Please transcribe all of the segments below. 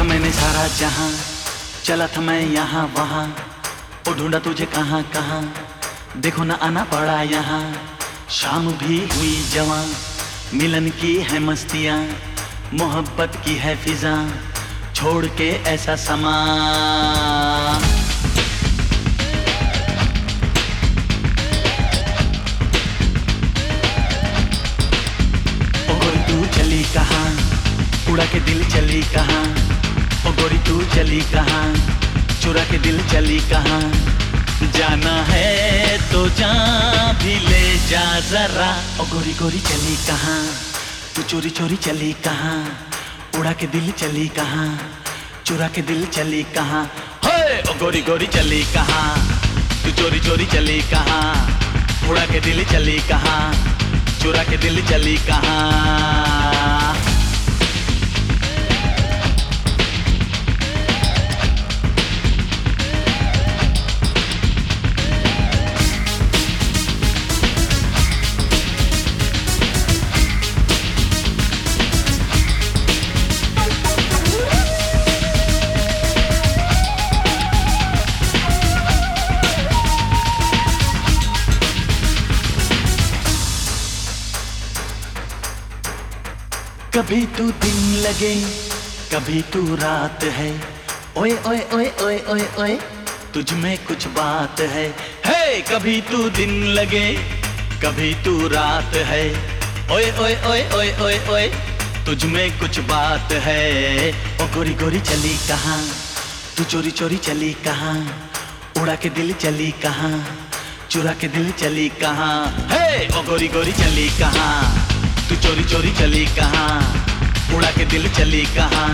सारा जहाँ, चला था मैं यहाँ, वहाँ, ओ ढूंढा तुझे कहाँ कहाँ, देखो ना आना पड़ा यहाँ, शाम भी हुई जवां, मिलन की है मस्तियाँ, मोहब्बत की है फिजा, छोड़ के ऐसा समा। गोरी तू चली कहाँ, उड़ा के दिल चली कहाँ ओ गोरी तू चली कहाँ चुरा के दिल चली कहाँ जाना है तो जा भी ले जा जरा ओ गोरी गोरी चली कहाँ तू चोरी चोरी चली कहाँ उड़ा के दिल चली कहाँ चुरा के दिल चली कहाँ हे ओ गोरी गोरी चली कहाँ तू चोरी चोरी चली कहाँ उड़ा के दिल चली कहाँ चुरा के दिल चली कहाँ कभी तू दिन लगे कभी तू रात है ओए ओए ओए ओए ओए ओए तुझ में कुछ बात है हे कभी तू दिन लगे कभी तू रात है ओए ओए ओए ओए ओए ओए तुझ में कुछ बात है ओ गोरी गोरी चली कहाँ तू चोरी चोरी चली कहाँ उड़ा के दिल चली कहाँ चुरा के दिल चली कहाँ हे ओ गोरी गोरी चली कहाँ तू चोरी चोरी चली कहाँ? उड़ा के दिल चली कहाँ?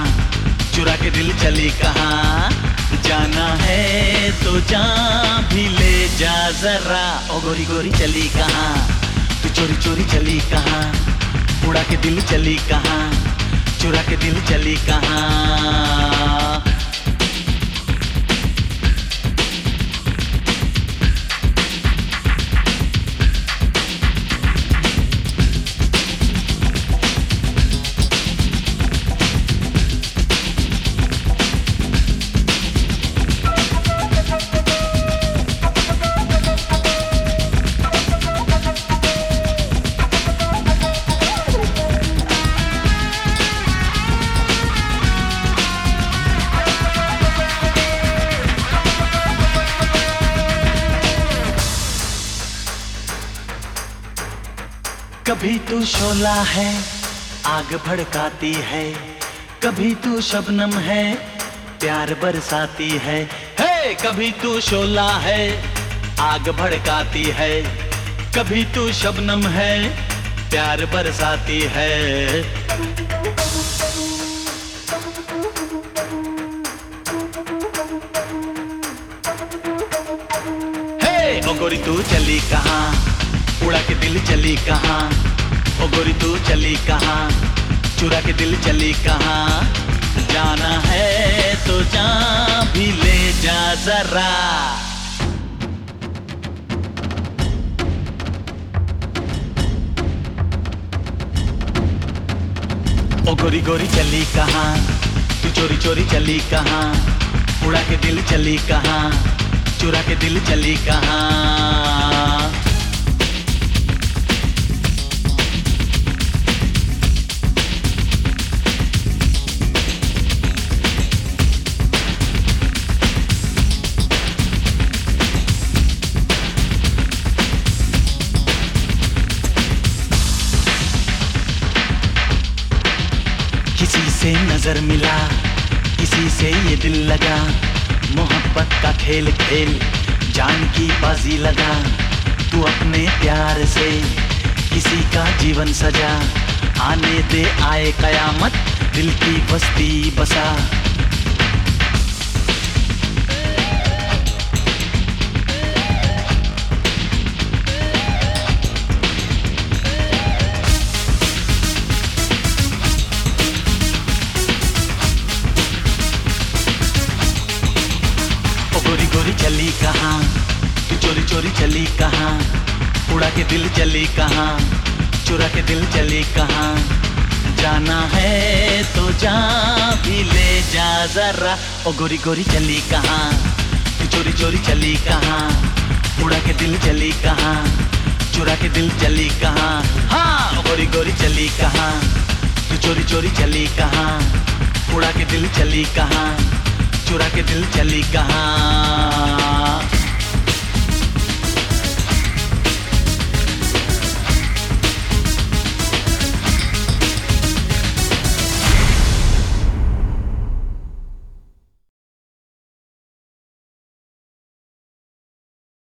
चुरा के दिल चली कहाँ? जाना है तो जा भी ले जा जरा। ओ, गोरी गोरी चली कहाँ? तू चोरी चोरी चली कहाँ? उड़ा के दिल चली कहाँ? चुरा के दिल चली कहाँ? कभी तू शोला है, आग भड़काती है। कभी तू शबनम है, प्यार बरसाती है। हे, कभी तू शोला है, आग भड़काती है। कभी तू शबनम है, प्यार बरसाती है। हे ओ गोरी तू चली कहाँ? उड़ा के दिल चली कहाँ? ओ गोरी, तू चली कहाँ? चुरा के दिल चली कहाँ? जाना है तो जा भी ले जा जरा। ओ गोरी गोरी चली कहाँ? तू चोरी चोरी चली कहाँ? उड़ा के दिल चली कहाँ? चुरा के दिल चली कहाँ? नज़र मिला। किसी से ये दिल लगा। मोहब्बत का खेल खेल, जान की बाजी लगा। तू अपने प्यार से किसी का जीवन सजा। आने दे आए कयामत, दिल की बस्ती बसा। कहाँ तू चोरी चोरी चली कहाँ उड़ा के दिल चली कहाँ चुरा के दिल चली कहाँ जाना है तो जा भी ले जा जरा ओ गोरी गोरी चली कहाँ तू चोरी चोरी चली कहाँ उड़ा के दिल चली कहाँ चुरा के दिल चली कहाँ हाँ गोरी गोरी चली कहाँ तू चोरी चोरी चली कहाँ उड़ा के दिल चली कहाँ चुरा के दिल चली कहाँ?